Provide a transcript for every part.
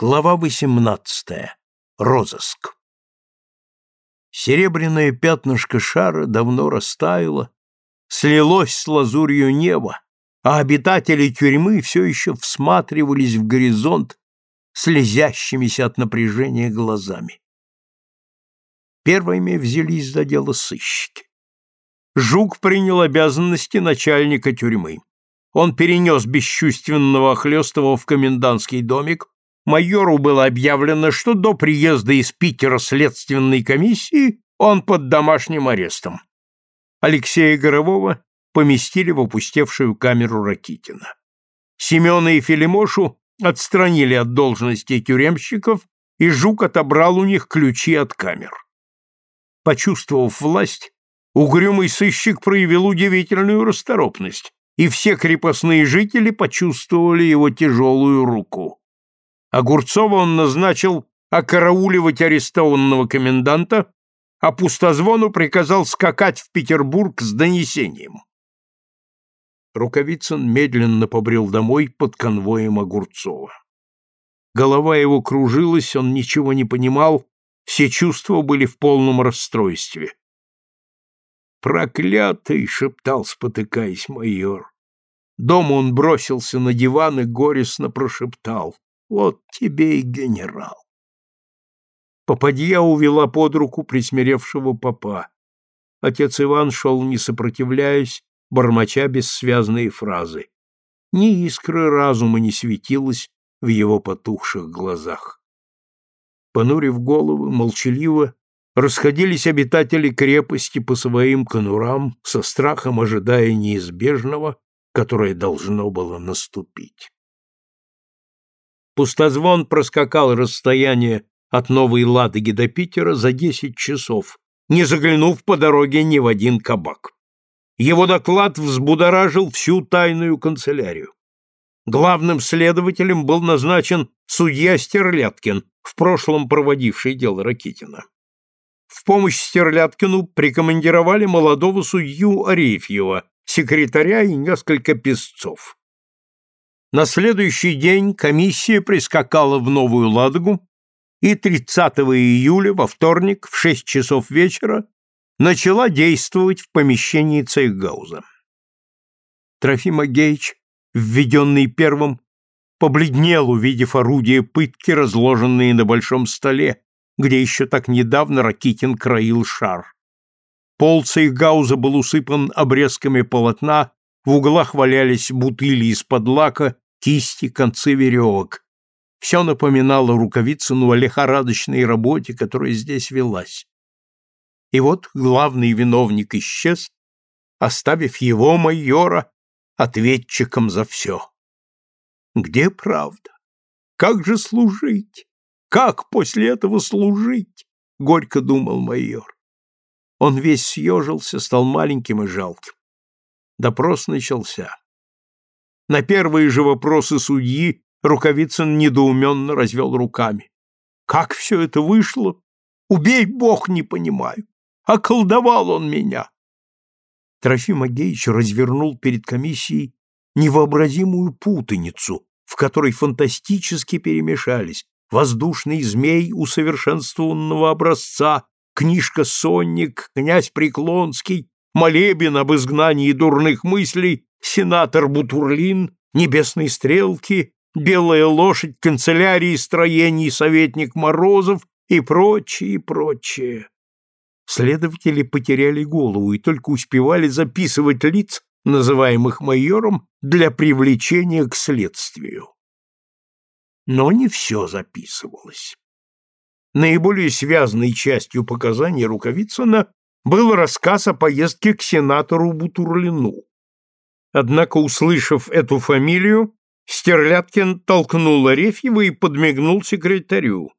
Глава 18. Розыск. Серебряное пятнышко шара давно растаяло, слилось с лазурью неба, а обитатели тюрьмы все еще всматривались в горизонт слезящимися от напряжения глазами. Первыми взялись за дело сыщики. Жук принял обязанности начальника тюрьмы. Он перенес бесчувственного Охлестова в комендантский домик, майору было объявлено, что до приезда из Питера следственной комиссии он под домашним арестом. Алексея Горового поместили в опустевшую камеру Ракитина. Семена и Филимошу отстранили от должности тюремщиков, и Жук отобрал у них ключи от камер. Почувствовав власть, угрюмый сыщик проявил удивительную расторопность, и все крепостные жители почувствовали его тяжелую руку. Огурцова он назначил окарауливать арестованного коменданта, а пустозвону приказал скакать в Петербург с донесением. Рукавицын медленно побрел домой под конвоем Огурцова. Голова его кружилась, он ничего не понимал, все чувства были в полном расстройстве. «Проклятый!» — шептал, спотыкаясь майор. Дома он бросился на диван и горестно прошептал. Вот тебе и генерал. Попадья увела под руку присмиревшего попа. Отец Иван шел, не сопротивляясь, бормоча бессвязные фразы. Ни искры разума не светилось в его потухших глазах. Понурив головы, молчаливо, расходились обитатели крепости по своим конурам, со страхом ожидая неизбежного, которое должно было наступить. Пустозвон проскакал расстояние от Новой Ладоги до Питера за десять часов, не заглянув по дороге ни в один кабак. Его доклад взбудоражил всю тайную канцелярию. Главным следователем был назначен судья Стерляткин, в прошлом проводивший дело Ракитина. В помощь Стерляткину прикомандировали молодого судью Арефьева, секретаря и несколько песцов. На следующий день комиссия прискакала в Новую Ладогу и 30 июля во вторник в 6 часов вечера начала действовать в помещении Цейгауза. Трофим Агеич, введенный первым, побледнел, увидев орудия пытки, разложенные на большом столе, где еще так недавно Ракитин краил шар. Пол Цейгауза был усыпан обрезками полотна в углах валялись бутыли из-под лака, кисти, концы веревок. Все напоминало Рукавицыну о лихорадочной работе, которая здесь велась. И вот главный виновник исчез, оставив его, майора, ответчиком за все. Где правда? Как же служить? Как после этого служить? Горько думал майор. Он весь съежился, стал маленьким и жалким. Допрос начался. На первые же вопросы судьи Рукавицын недоуменно развел руками. Как все это вышло? Убей бог, не понимаю. Околдовал он меня. Трофим Агеич развернул перед комиссией невообразимую путаницу, в которой фантастически перемешались воздушный змей усовершенствованного образца, книжка «Сонник», князь Преклонский, молебен об изгнании дурных мыслей, сенатор Бутурлин, небесные стрелки, белая лошадь канцелярии строений советник Морозов и прочее, и прочее. Следователи потеряли голову и только успевали записывать лиц, называемых майором, для привлечения к следствию. Но не все записывалось. Наиболее связанной частью показаний Рукавицына был рассказ о поездке к сенатору Бутурлину. Однако, услышав эту фамилию, Стерляткин толкнул Арефьева и подмигнул секретарю.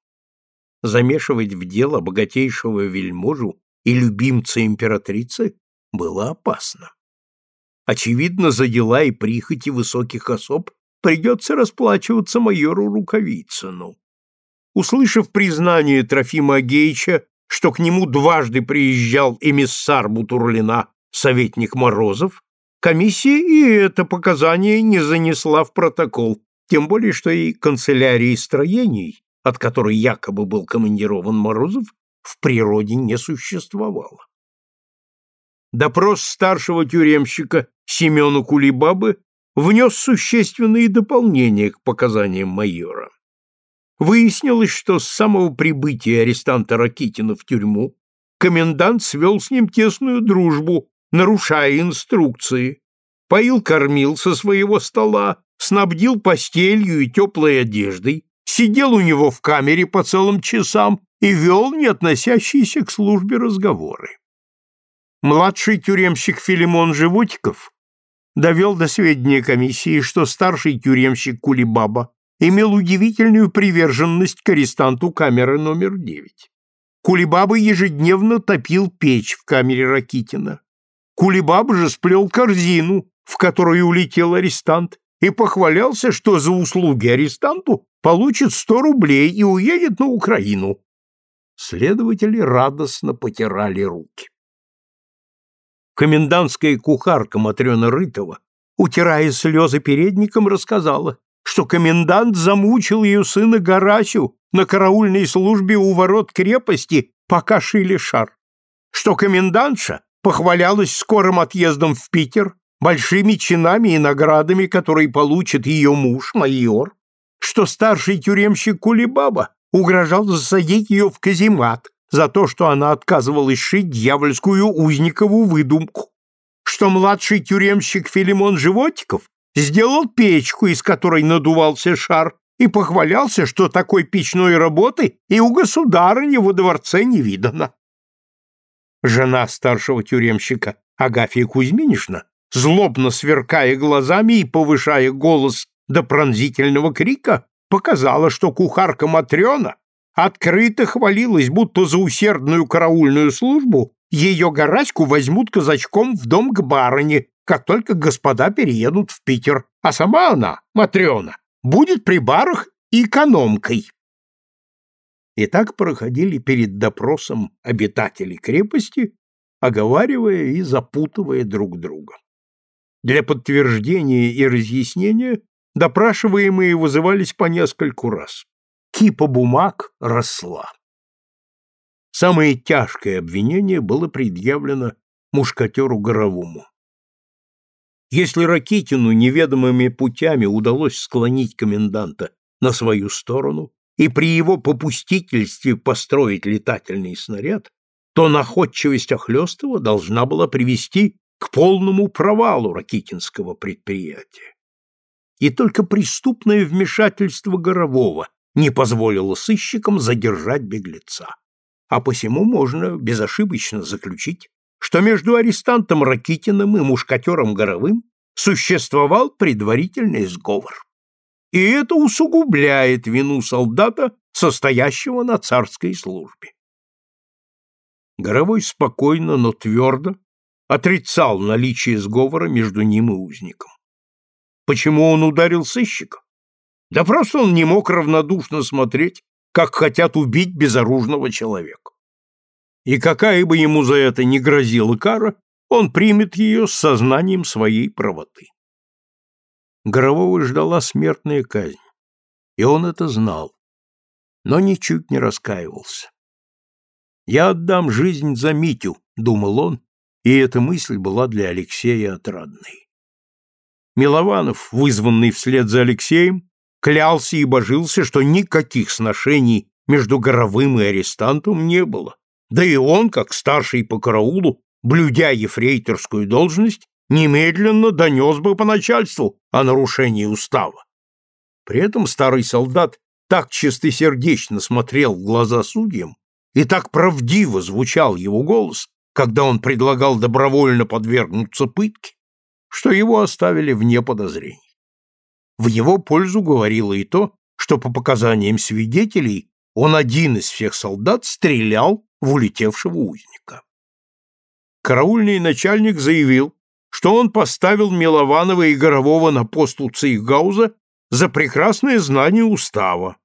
Замешивать в дело богатейшего вельможу и любимца императрицы было опасно. Очевидно, за дела и прихоти высоких особ придется расплачиваться майору Рукавицыну. Услышав признание Трофима Агеича что к нему дважды приезжал эмиссар Бутурлина, советник Морозов, комиссия и это показание не занесла в протокол, тем более что и канцелярии строений, от которой якобы был командирован Морозов, в природе не существовало. Допрос старшего тюремщика Семена Кулибабы внес существенные дополнения к показаниям майора. Выяснилось, что с самого прибытия арестанта Ракитина в тюрьму комендант свел с ним тесную дружбу, нарушая инструкции, поил-кормил со своего стола, снабдил постелью и теплой одеждой, сидел у него в камере по целым часам и вел не относящиеся к службе разговоры. Младший тюремщик Филимон Животиков довел до сведения комиссии, что старший тюремщик Кулибаба имел удивительную приверженность к арестанту камеры номер 9. Кулибаба ежедневно топил печь в камере Ракитина. Кулибаба же сплел корзину, в которую улетел арестант, и похвалялся, что за услуги арестанту получит сто рублей и уедет на Украину. Следователи радостно потирали руки. Комендантская кухарка Матрена Рытова, утирая слезы передником, рассказала, что комендант замучил ее сына Гарасю на караульной службе у ворот крепости, пока шили шар, что комендантша похвалялась скорым отъездом в Питер, большими чинами и наградами, которые получит ее муж, майор, что старший тюремщик Кулибаба угрожал засадить ее в каземат за то, что она отказывалась шить дьявольскую узникову выдумку, что младший тюремщик Филимон Животиков сделал печку, из которой надувался шар, и похвалялся, что такой печной работы и у государыни во дворце не видано. Жена старшего тюремщика Агафья Кузьминишна злобно сверкая глазами и повышая голос до пронзительного крика, показала, что кухарка Матрена открыто хвалилась, будто за усердную караульную службу ее Гораську возьмут казачком в дом к барыне, как только господа переедут в Питер, а сама она, Матрена, будет при барах экономкой. И так проходили перед допросом обитатели крепости, оговаривая и запутывая друг друга. Для подтверждения и разъяснения допрашиваемые вызывались по нескольку раз. Кипа бумаг росла. Самое тяжкое обвинение было предъявлено мушкатеру Горовому. Если Ракитину неведомыми путями удалось склонить коменданта на свою сторону и при его попустительстве построить летательный снаряд, то находчивость Охлёстова должна была привести к полному провалу ракитинского предприятия. И только преступное вмешательство Горового не позволило сыщикам задержать беглеца. А посему можно безошибочно заключить, что между арестантом Ракитиным и мушкатером Горовым существовал предварительный сговор. И это усугубляет вину солдата, состоящего на царской службе. Горовой спокойно, но твердо отрицал наличие сговора между ним и узником. Почему он ударил сыщика? Да просто он не мог равнодушно смотреть, как хотят убить безоружного человека. И какая бы ему за это ни грозила кара, он примет ее с сознанием своей правоты. Горового ждала смертная казнь, и он это знал, но ничуть не раскаивался. «Я отдам жизнь за Митю», — думал он, и эта мысль была для Алексея отрадной. Милованов, вызванный вслед за Алексеем, клялся и божился, что никаких сношений между Горовым и арестантом не было, да и он, как старший по караулу, блюдя ефрейторскую должность, немедленно донес бы по начальству о нарушении устава. При этом старый солдат так чистосердечно смотрел в глаза судьям, и так правдиво звучал его голос, когда он предлагал добровольно подвергнуться пытке, что его оставили вне подозрений. В его пользу говорило и то, что по показаниям свидетелей он один из всех солдат стрелял в улетевшего узника. Караульный начальник заявил, что он поставил Милованова и Горового на пост у Цейгауза за прекрасное знание устава,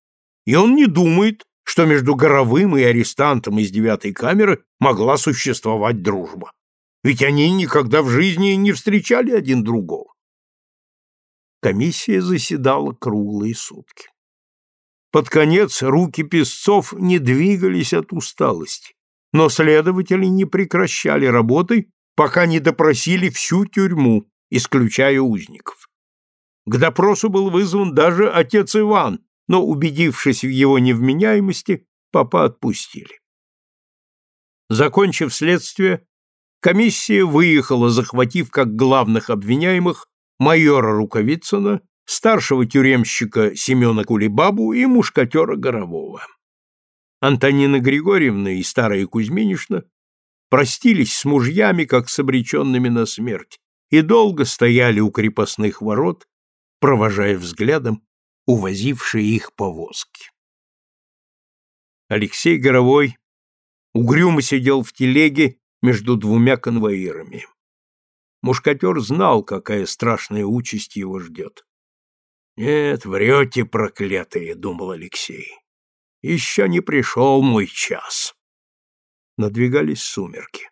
и он не думает, что между Горовым и арестантом из девятой камеры могла существовать дружба. Ведь они никогда в жизни не встречали один другого. Комиссия заседала круглые сутки. Под конец руки песцов не двигались от усталости, но следователи не прекращали работы, пока не допросили всю тюрьму, исключая узников. К допросу был вызван даже отец Иван, но, убедившись в его невменяемости, папа отпустили. Закончив следствие, комиссия выехала, захватив как главных обвиняемых майора Рукавицына, старшего тюремщика Семена Кулебабу и мушкатера Горового. Антонина Григорьевна и старая Кузьминишна простились с мужьями, как с обреченными на смерть, и долго стояли у крепостных ворот, провожая взглядом увозившие их повозки. Алексей Горовой угрюмо сидел в телеге между двумя конвоирами. Мушкатер знал, какая страшная участь его ждет. «Нет, врете, проклятые», — думал Алексей. «Еще не пришел мой час». Надвигались сумерки.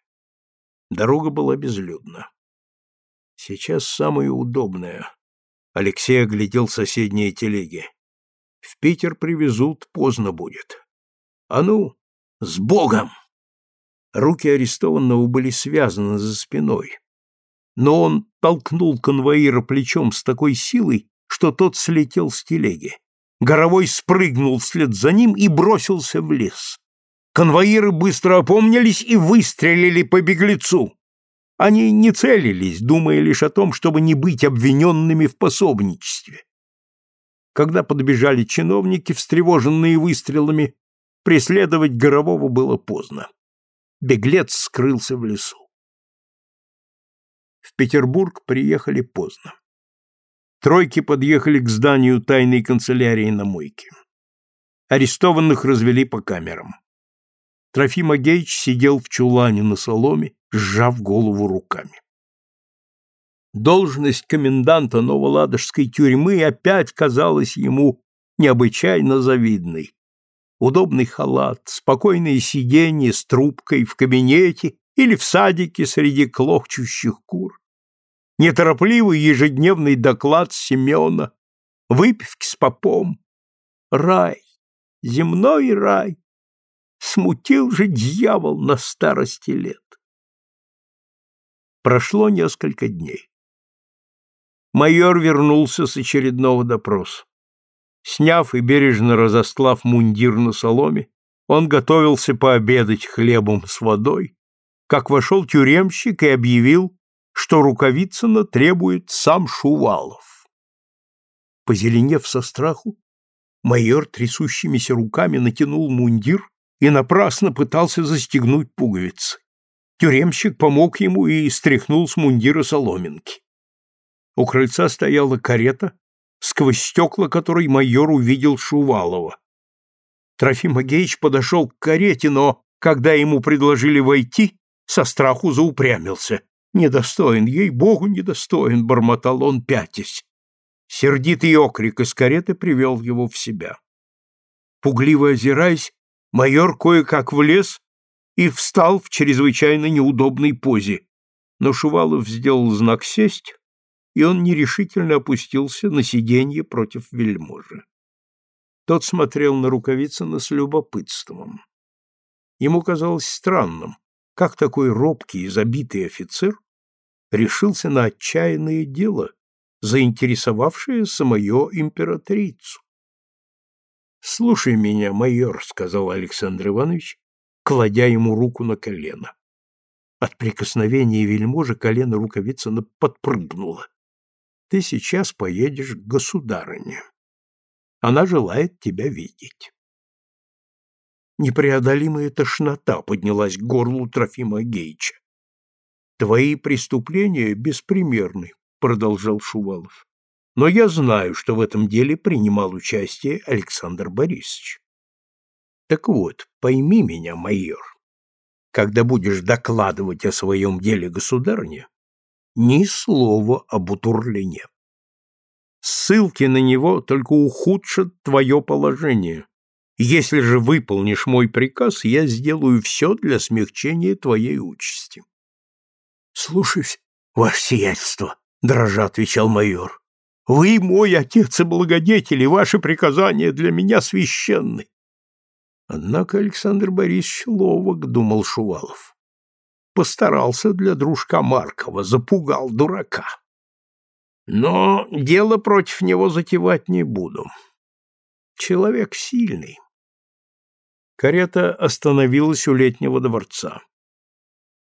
Дорога была безлюдна. Сейчас самое удобное. Алексей оглядел соседние телеги. В Питер привезут, поздно будет. А ну, с Богом! Руки арестованного были связаны за спиной но он толкнул конвоира плечом с такой силой, что тот слетел с телеги. Горовой спрыгнул вслед за ним и бросился в лес. Конвоиры быстро опомнились и выстрелили по беглецу. Они не целились, думая лишь о том, чтобы не быть обвиненными в пособничестве. Когда подбежали чиновники, встревоженные выстрелами, преследовать Горового было поздно. Беглец скрылся в лесу. В Петербург приехали поздно. Тройки подъехали к зданию тайной канцелярии на мойке. Арестованных развели по камерам. Трофим Агеич сидел в чулане на соломе, сжав голову руками. Должность коменданта Новоладожской тюрьмы опять казалась ему необычайно завидной. Удобный халат, спокойное сиденье с трубкой в кабинете или в садике среди клохчущих кур, неторопливый ежедневный доклад Семена, выпивки с попом. Рай, земной рай, смутил же дьявол на старости лет. Прошло несколько дней. Майор вернулся с очередного допроса. Сняв и бережно разослав мундир на соломе, он готовился пообедать хлебом с водой, как вошел тюремщик и объявил, что Рукавицына требует сам Шувалов. Позеленев со страху, майор трясущимися руками натянул мундир и напрасно пытался застегнуть пуговицы. Тюремщик помог ему и стряхнул с мундира соломинки. У крыльца стояла карета, сквозь стекла которой майор увидел Шувалова. Трофим Агеич подошел к карете, но, когда ему предложили войти, со страху заупрямился. «Недостоин, ей-богу, недостоин!» — бормотал он, пятясь. Сердитый окрик из кареты привел его в себя. Пугливо озираясь, майор кое-как влез и встал в чрезвычайно неудобной позе, но Шувалов сделал знак «сесть», и он нерешительно опустился на сиденье против вельможи. Тот смотрел на Рукавицына с любопытством. Ему казалось странным, как такой робкий и забитый офицер решился на отчаянное дело, заинтересовавшее самую императрицу. «Слушай меня, майор», — сказал Александр Иванович, кладя ему руку на колено. От прикосновения вельможи колено рукавицына подпрыгнуло. «Ты сейчас поедешь к государыне. Она желает тебя видеть». Непреодолимая тошнота поднялась к горлу Трофима Гейча. «Твои преступления беспримерны», — продолжал Шувалов. «Но я знаю, что в этом деле принимал участие Александр Борисович. Так вот, пойми меня, майор, когда будешь докладывать о своем деле государыне, ни слова об Утурлине. Ссылки на него только ухудшат твое положение, если же выполнишь мой приказ, я сделаю все для смягчения твоей участи. — Слушаюсь, ваше сиятельство, — дрожа отвечал майор. Вы мой отец и благодетель, и ваши приказания для меня священны. Однако Александр Борисович ловок, думал Шувалов. Постарался для дружка Маркова, запугал дурака. Но дело против него затевать не буду. Человек сильный. Карета остановилась у летнего дворца.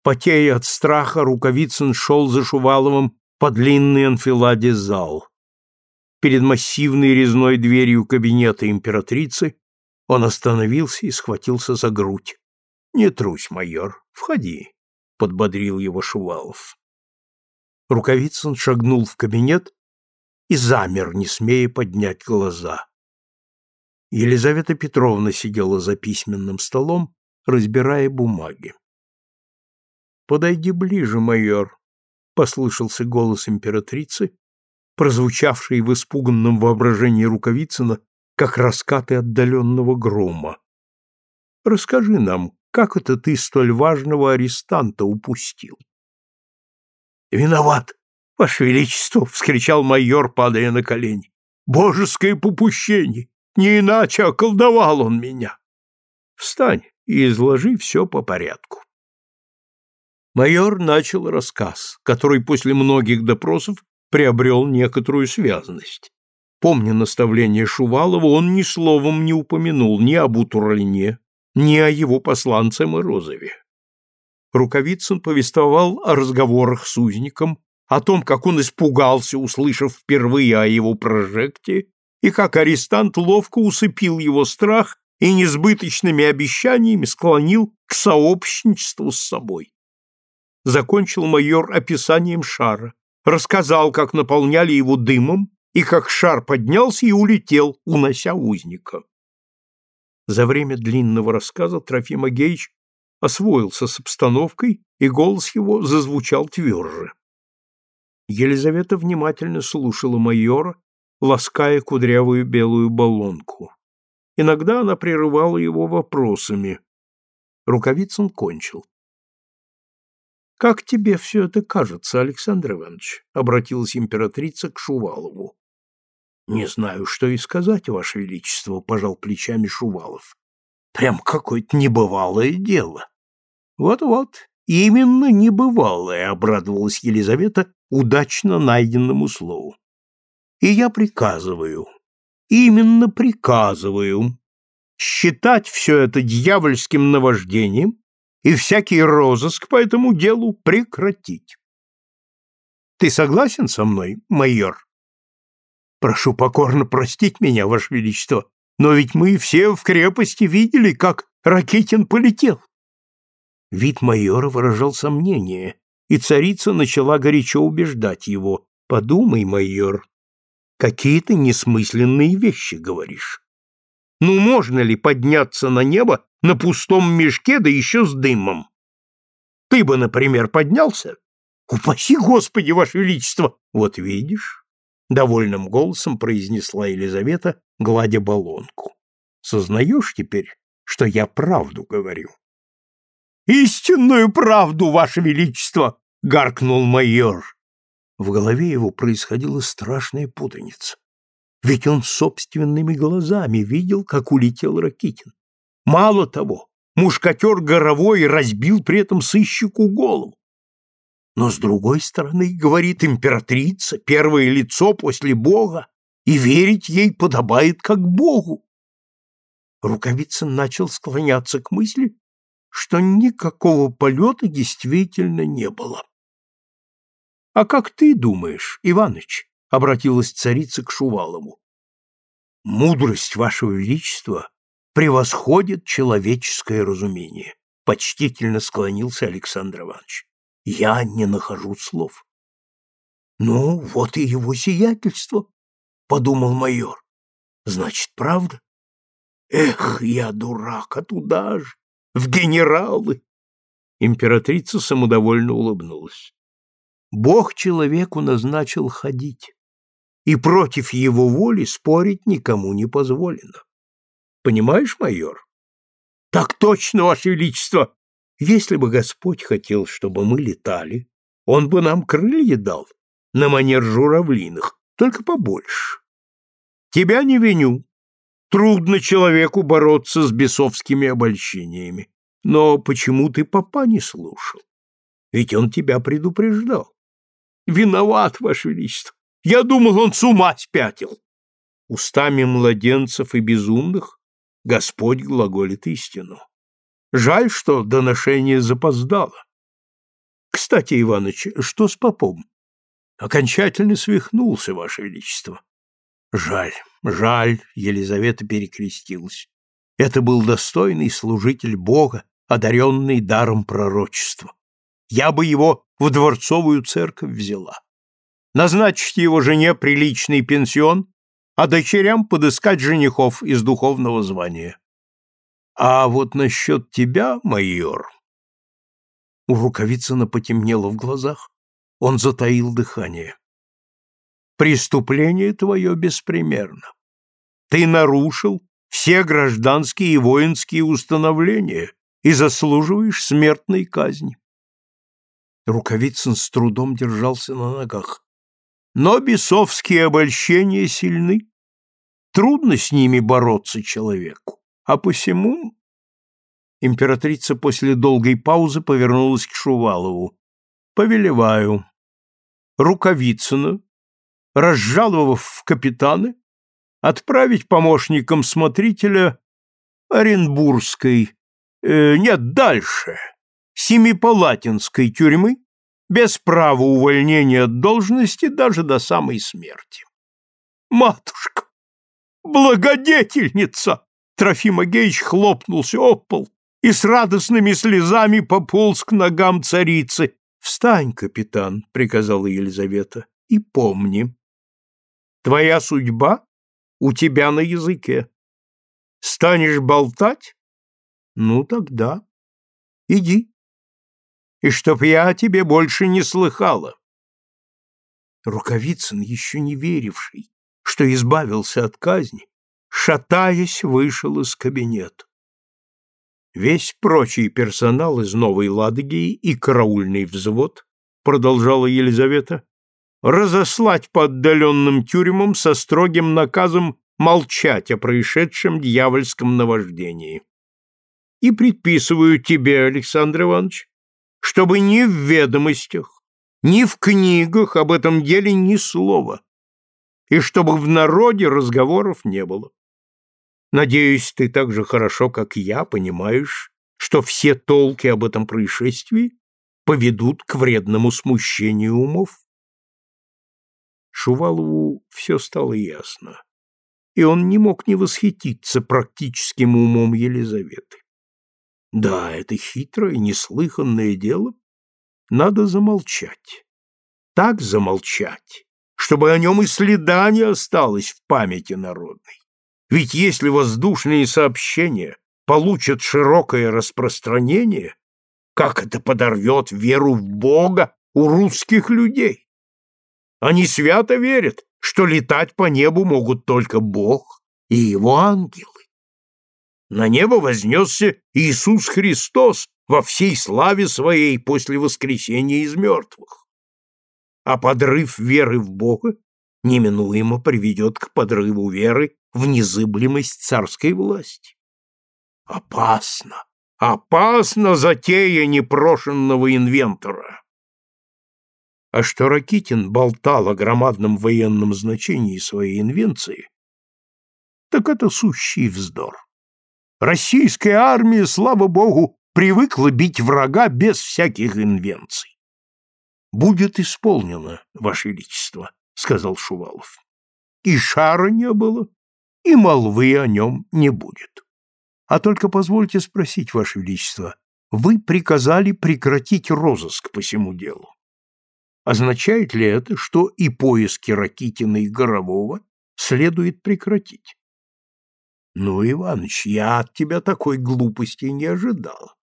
Потея от страха, Рукавицын шел за Шуваловым по длинной анфиладе зал. Перед массивной резной дверью кабинета императрицы он остановился и схватился за грудь. — Не трусь, майор, входи, — подбодрил его Шувалов. Рукавицын шагнул в кабинет и замер, не смея поднять глаза. Елизавета Петровна сидела за письменным столом, разбирая бумаги. «Подойди ближе, майор», — послышался голос императрицы, прозвучавший в испуганном воображении Рукавицына, как раскаты отдаленного грома. «Расскажи нам, как это ты столь важного арестанта упустил?» «Виноват, Ваше Величество!» — вскричал майор, падая на колени. «Божеское попущение! Не иначе околдовал он меня!» «Встань и изложи все по порядку». Майор начал рассказ, который после многих допросов приобрел некоторую связность. Помня наставление Шувалова, он ни словом не упомянул ни об Утурлине, ни о его посланце Морозове. Рукавицын повествовал о разговорах с узником, о том, как он испугался, услышав впервые о его прожекте, и как арестант ловко усыпил его страх и несбыточными обещаниями склонил к сообщничеству с собой. Закончил майор описанием шара, рассказал, как наполняли его дымом и как шар поднялся и улетел, унося узника. За время длинного рассказа Трофим Агеич освоился с обстановкой, и голос его зазвучал тверже. Елизавета внимательно слушала майора, лаская кудрявую белую баллонку. Иногда она прерывала его вопросами. Рукавицын кончил. «Как тебе все это кажется, Александр Иванович?» — обратилась императрица к Шувалову. «Не знаю, что и сказать, Ваше Величество», — пожал плечами Шувалов. «Прям какое-то небывалое дело». «Вот-вот, именно небывалое», — обрадовалась Елизавета удачно найденному слову. «И я приказываю, именно приказываю, считать все это дьявольским наваждением и всякий розыск по этому делу прекратить. Ты согласен со мной, майор? Прошу покорно простить меня, Ваше Величество, но ведь мы все в крепости видели, как Ракетин полетел. Вид майора выражал сомнение, и царица начала горячо убеждать его. «Подумай, майор, какие ты несмысленные вещи говоришь. Ну, можно ли подняться на небо на пустом мешке, да еще с дымом. Ты бы, например, поднялся? Упаси Господи, Ваше Величество! Вот видишь, — довольным голосом произнесла Елизавета, гладя баллонку. Сознаешь теперь, что я правду говорю? Истинную правду, Ваше Величество! — гаркнул майор. В голове его происходила страшная путаница. Ведь он собственными глазами видел, как улетел Ракитин. Мало того, мушкатер Горовой разбил при этом сыщику голову. Но, с другой стороны, говорит императрица, первое лицо после Бога, и верить ей подобает как Богу. Рукавицын начал склоняться к мысли, что никакого полета действительно не было. — А как ты думаешь, Иваныч? — обратилась царица к Шувалову. — Мудрость, Вашего Величества, превосходит человеческое разумение, почтительно склонился Александр Иванович. Я не нахожу слов. Ну, вот и его сиятельство, подумал майор. Значит, правда? Эх, я дурак, а туда же, в генералы. Императрица самодовольно улыбнулась. Бог человеку назначил ходить, и против его воли спорить никому не позволено. Понимаешь, майор? Так точно, Ваше Величество! Если бы Господь хотел, чтобы мы летали, Он бы нам крылья дал, на манер журавлиных, только побольше. Тебя не виню. Трудно человеку бороться с бесовскими обольщениями. Но почему ты папа не слушал? Ведь он тебя предупреждал. Виноват, Ваше Величество. Я думал, он с ума спятил. Устами младенцев и безумных Господь глаголит истину. Жаль, что доношение запоздало. Кстати, Иваныч, что с попом? Окончательно свихнулся, Ваше Величество. Жаль, жаль, Елизавета перекрестилась. Это был достойный служитель Бога, одаренный даром пророчества. Я бы его в дворцовую церковь взяла. Назначить его жене приличный пенсион, а дочерям подыскать женихов из духовного звания. А вот насчет тебя, майор... У Рукавицына потемнело в глазах, он затаил дыхание. Преступление твое беспримерно. Ты нарушил все гражданские и воинские установления и заслуживаешь смертной казни. Рукавицын с трудом держался на ногах. Но бесовские обольщения сильны. Трудно с ними бороться человеку. А посему... Императрица после долгой паузы повернулась к Шувалову. «Повелеваю. Рукавицына, разжаловав в капитаны, отправить помощником смотрителя Оренбургской, э, нет, дальше, Семипалатинской тюрьмы без права увольнения от должности даже до самой смерти. Матушка! Благодетельница! Трофим Агеич хлопнулся об пол и с радостными слезами пополз к ногам царицы. «Встань, капитан», — приказала Елизавета, — «и помни, твоя судьба у тебя на языке. Станешь болтать? Ну, тогда иди. И чтоб я о тебе больше не слыхала. Рукавицын, еще не веривший, что избавился от казни, шатаясь, вышел из кабинета. Весь прочий персонал из Новой Ладоги и караульный взвод, продолжала Елизавета, разослать по отдаленным тюрьмам со строгим наказом молчать о происшедшем дьявольском наваждении. И предписываю тебе, Александр Иванович, чтобы ни в ведомостях, ни в книгах об этом деле ни слова, и чтобы в народе разговоров не было. Надеюсь, ты так же хорошо, как я, понимаешь, что все толки об этом происшествии поведут к вредному смущению умов. Шувалову все стало ясно, и он не мог не восхититься практическим умом Елизаветы. Да, это хитрое, неслыханное дело. Надо замолчать. Так замолчать, чтобы о нем и следа не осталось в памяти народной. Ведь если воздушные сообщения получат широкое распространение, как это подорвет веру в Бога у русских людей? Они свято верят, что летать по небу могут только Бог и его ангелы. На небо вознесся Иисус Христос во всей славе своей после воскресения из мертвых. А подрыв веры в Бога неминуемо приведет к подрыву веры в незыблемость царской власти. Опасно, опасно затея непрошенного инвентора. А что Ракитин болтал о громадном военном значении своей инвенции, так это сущий вздор. Российская армия, слава богу, привыкла бить врага без всяких инвенций. «Будет исполнено, Ваше Величество», — сказал Шувалов. «И шара не было, и молвы о нем не будет. А только позвольте спросить, Ваше Величество, вы приказали прекратить розыск по всему делу. Означает ли это, что и поиски Ракитина и Горового следует прекратить? Ну, Иваныч, я от тебя такой глупости не ожидал.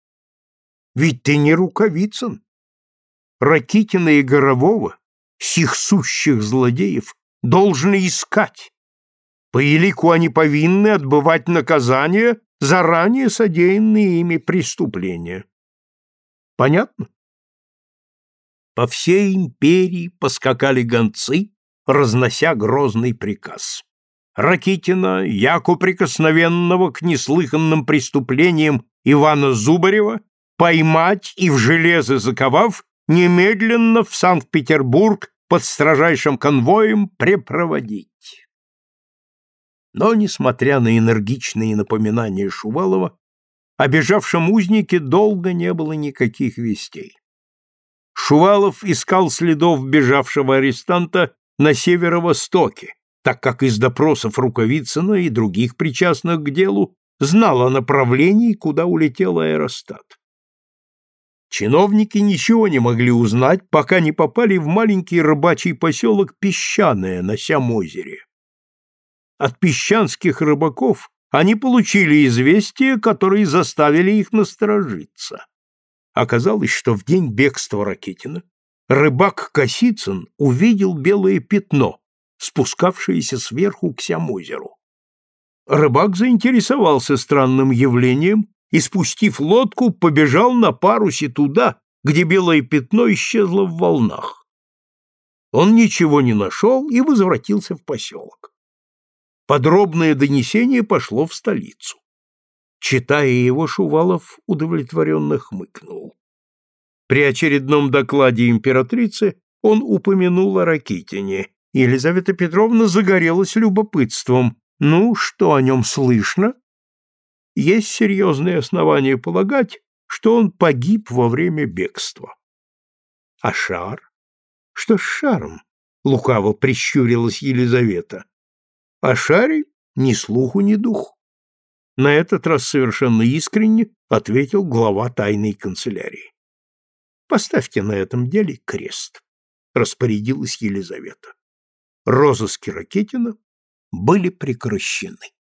Ведь ты не рукавицын. Ракитина и Горового, сих сущих злодеев, должны искать. По елику они повинны отбывать наказание за ранее содеянные ими преступления. Понятно? По всей империи поскакали гонцы разнося грозный приказ. Ракитина, яку прикосновенного к неслыханным преступлениям Ивана Зубарева, поймать и в железо заковав, немедленно в Санкт-Петербург под строжайшим конвоем препроводить. Но, несмотря на энергичные напоминания Шувалова, о бежавшем узнике долго не было никаких вестей. Шувалов искал следов бежавшего арестанта на северо-востоке, так как из допросов Рукавицына и других причастных к делу знал о направлении, куда улетел аэростат. Чиновники ничего не могли узнать, пока не попали в маленький рыбачий поселок Песчаное на Сямозере. От песчанских рыбаков они получили известия, которые заставили их насторожиться. Оказалось, что в день бегства Ракетина рыбак Косицын увидел белое пятно, спускавшееся сверху к Сямозеру. Рыбак заинтересовался странным явлением и, спустив лодку, побежал на парусе туда, где белое пятно исчезло в волнах. Он ничего не нашел и возвратился в поселок. Подробное донесение пошло в столицу. Читая его, Шувалов удовлетворенно хмыкнул. При очередном докладе императрицы он упомянул о Ракитине. Елизавета Петровна загорелась любопытством. «Ну, что о нем слышно?» есть серьезные основания полагать, что он погиб во время бегства. А шар? Что с шаром? Лукаво прищурилась Елизавета. О шаре ни слуху, ни духу. На этот раз совершенно искренне ответил глава тайной канцелярии. Поставьте на этом деле крест, распорядилась Елизавета. Розыски Ракетина были прекращены.